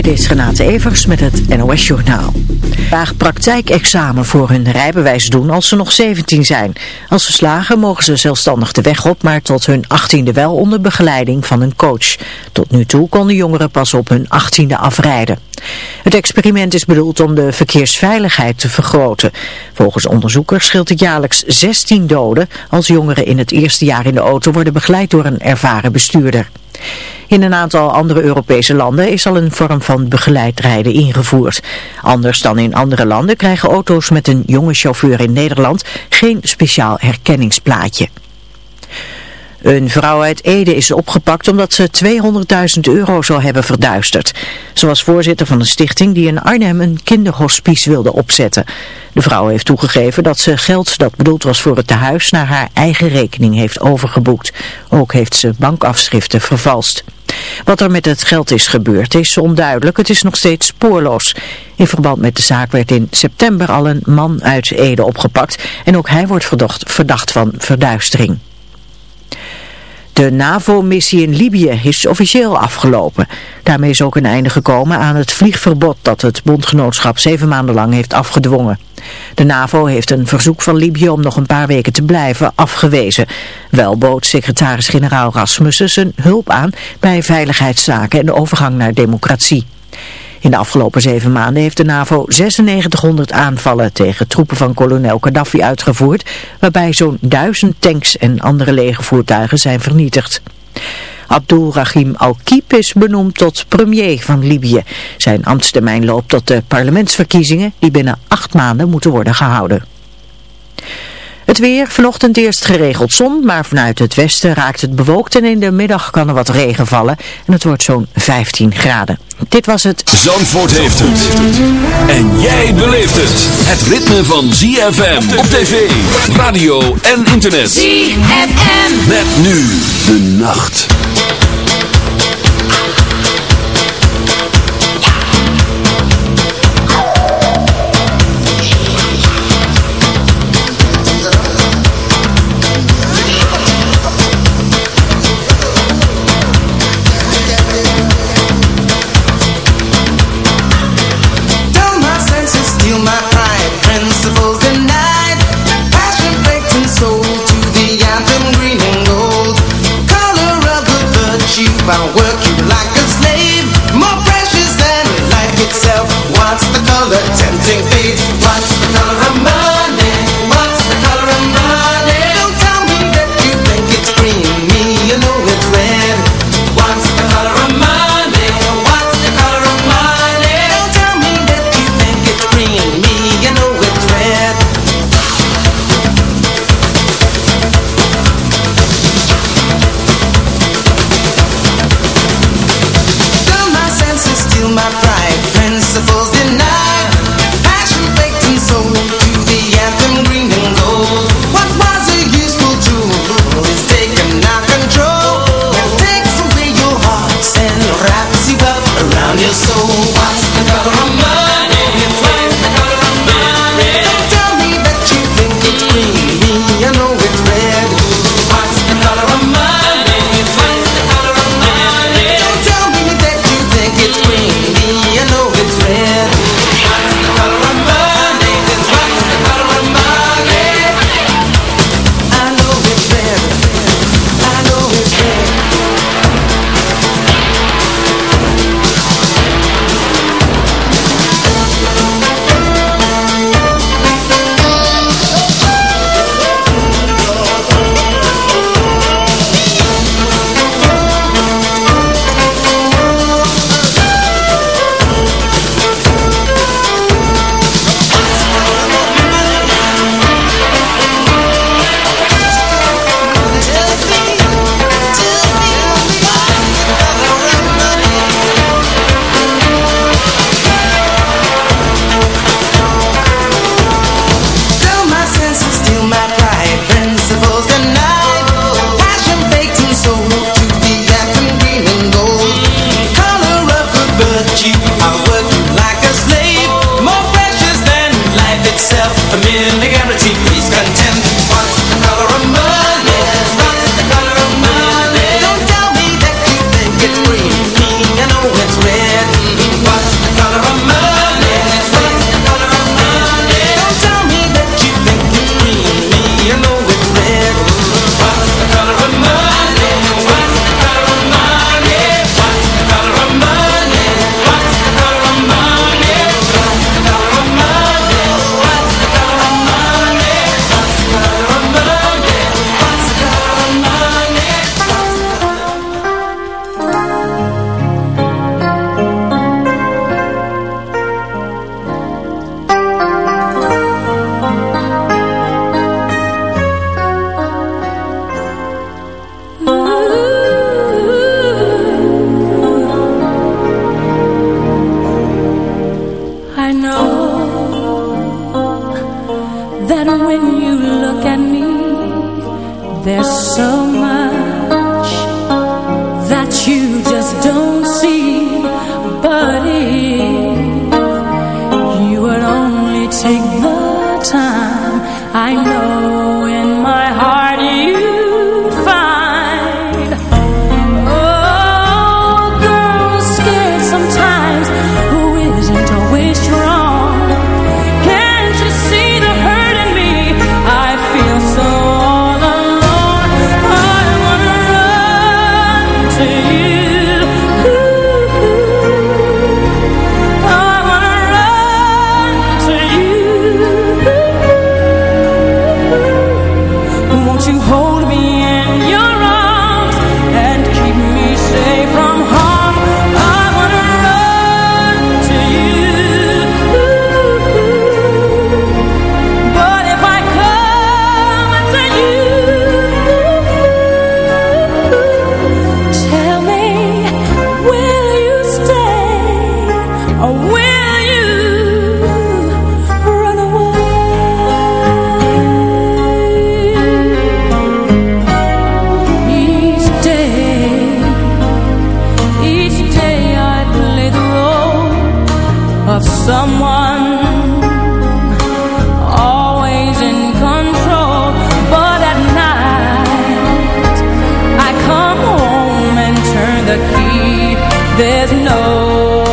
Dit is Renate Evers met het NOS Journaal. Vandaag praktijkexamen voor hun rijbewijs doen als ze nog 17 zijn. Als ze slagen mogen ze zelfstandig de weg op, maar tot hun 18e wel onder begeleiding van een coach. Tot nu toe konden jongeren pas op hun 18e afrijden. Het experiment is bedoeld om de verkeersveiligheid te vergroten. Volgens onderzoekers scheelt het jaarlijks 16 doden als jongeren in het eerste jaar in de auto worden begeleid door een ervaren bestuurder. In een aantal andere Europese landen is al een vorm van begeleid rijden ingevoerd. Anders dan in andere landen krijgen auto's met een jonge chauffeur in Nederland geen speciaal herkenningsplaatje. Een vrouw uit Ede is opgepakt omdat ze 200.000 euro zou hebben verduisterd. Ze was voorzitter van een stichting die in Arnhem een kinderhospice wilde opzetten. De vrouw heeft toegegeven dat ze geld dat bedoeld was voor het tehuis naar haar eigen rekening heeft overgeboekt. Ook heeft ze bankafschriften vervalst. Wat er met het geld is gebeurd is onduidelijk. Het is nog steeds spoorloos. In verband met de zaak werd in september al een man uit Ede opgepakt. En ook hij wordt verdacht, verdacht van verduistering. De NAVO-missie in Libië is officieel afgelopen. Daarmee is ook een einde gekomen aan het vliegverbod dat het bondgenootschap zeven maanden lang heeft afgedwongen. De NAVO heeft een verzoek van Libië om nog een paar weken te blijven afgewezen. Wel bood secretaris-generaal Rasmussen zijn hulp aan bij veiligheidszaken en de overgang naar democratie. In de afgelopen zeven maanden heeft de NAVO 9600 aanvallen tegen troepen van kolonel Gaddafi uitgevoerd, waarbij zo'n duizend tanks en andere legervoertuigen zijn vernietigd. Abdul Rahim Al-Kiep is benoemd tot premier van Libië. Zijn ambtstermijn loopt tot de parlementsverkiezingen die binnen acht maanden moeten worden gehouden. Weer, vanochtend eerst geregeld zon, maar vanuit het westen raakt het bewolkt en in de middag kan er wat regen vallen en het wordt zo'n 15 graden. Dit was het. Zandvoort heeft het. En jij beleeft het. Het ritme van ZFM op tv, radio en internet. ZFM. Met nu de nacht.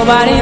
nobody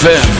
ZFM.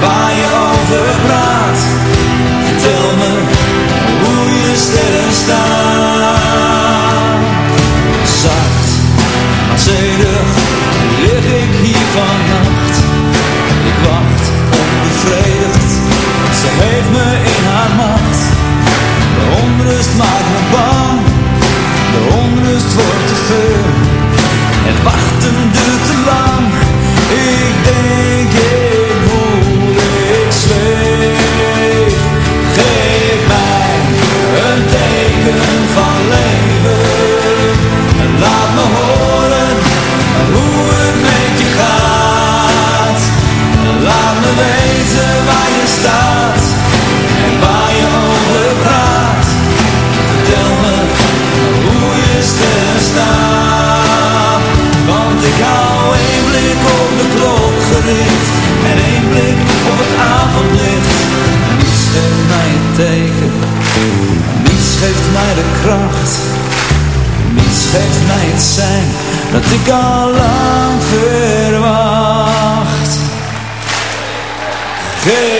waar je over praat. Vertel me hoe je sterren staan. Zacht, maar zedig lig ik hier vannacht. Ik wacht onbevredigd, ze heeft me in haar macht. De onrust maakt me bang. en waar je over praat. Vertel me hoe je er staat. Want ik hou één blik op de klok gericht en één blik op het avondlicht. Niets geeft mij een teken, niets geeft mij de kracht. Niets geeft mij het zijn dat ik al lang verwacht. Hey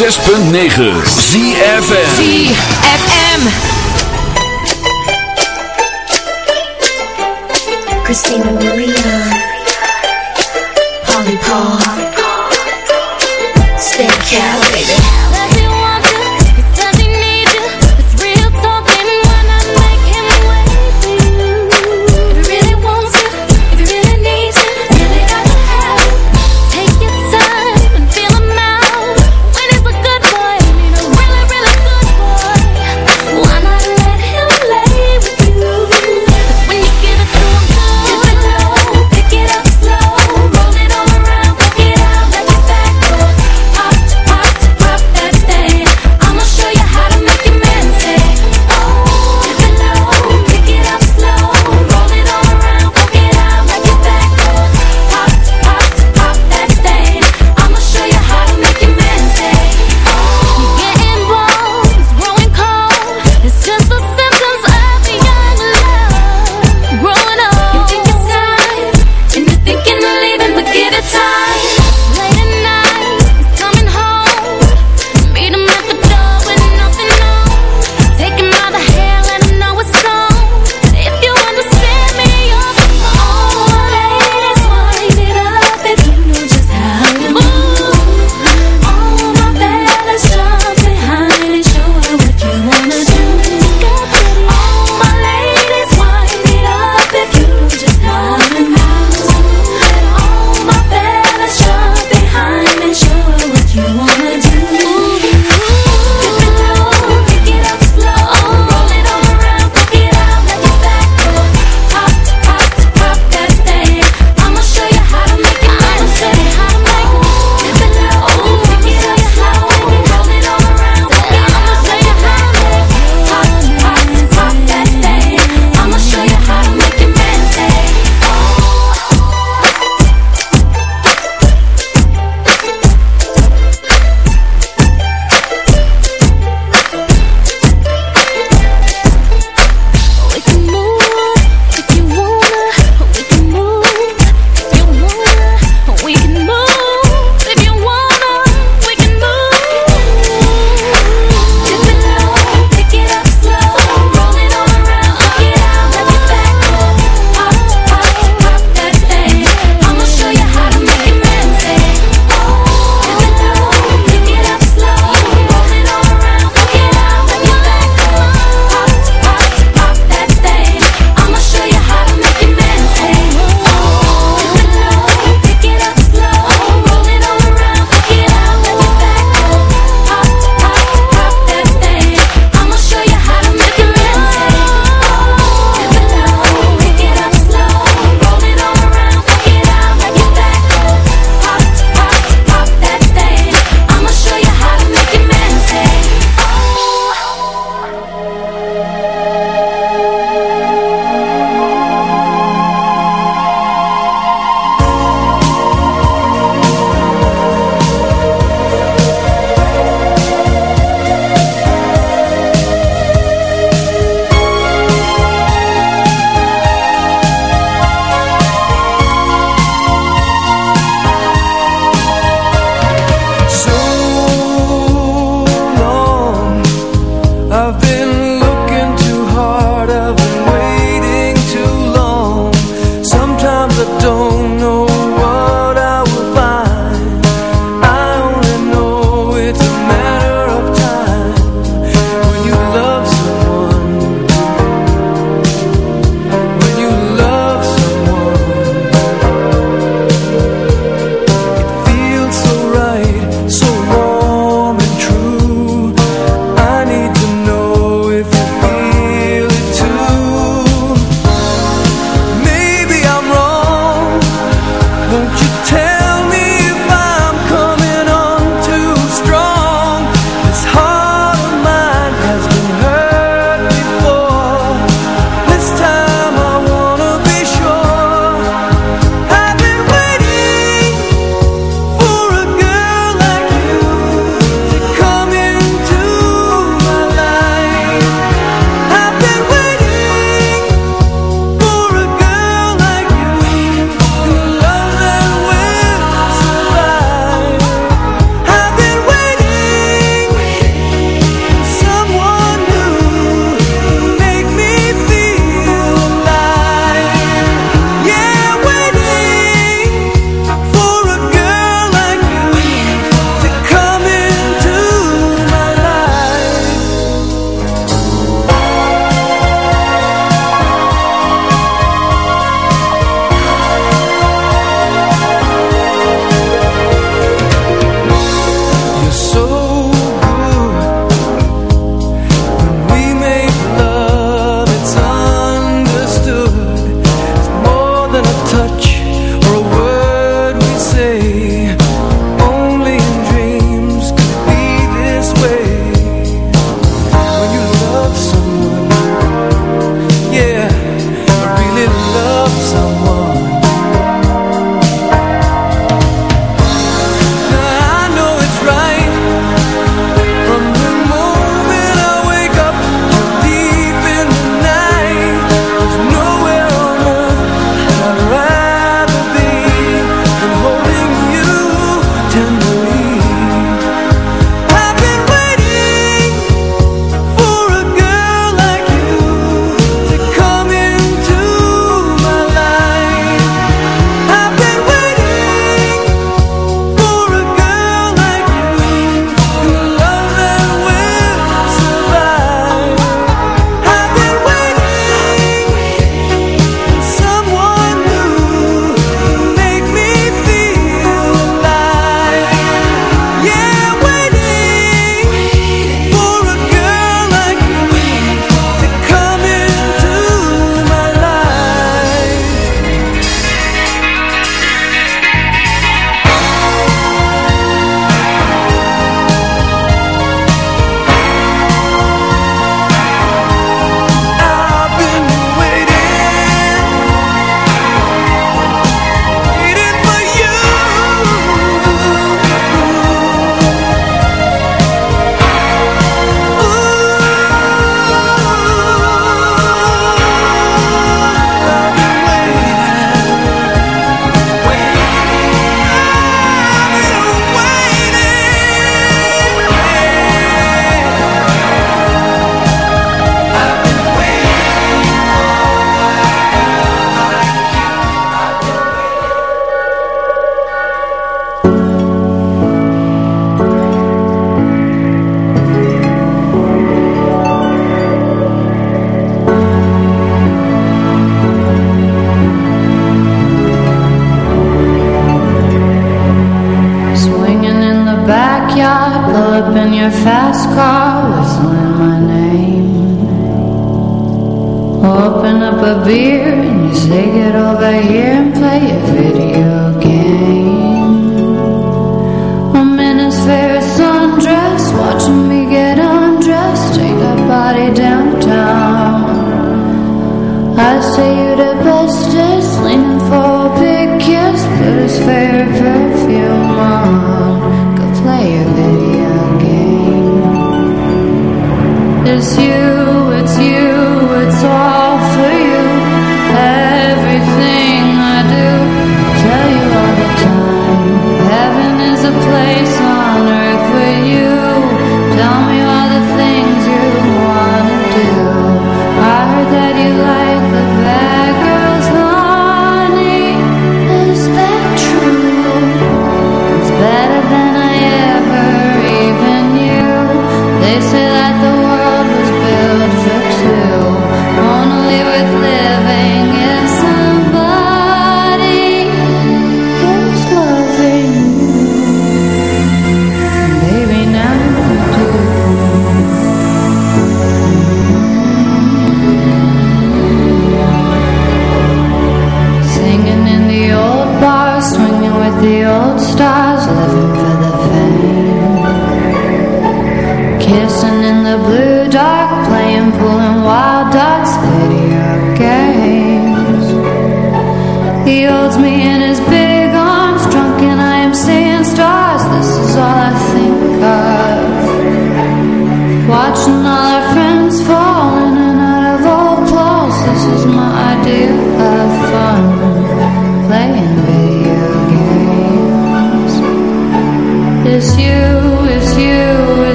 106.9 ZFM ZFM Christina Marie.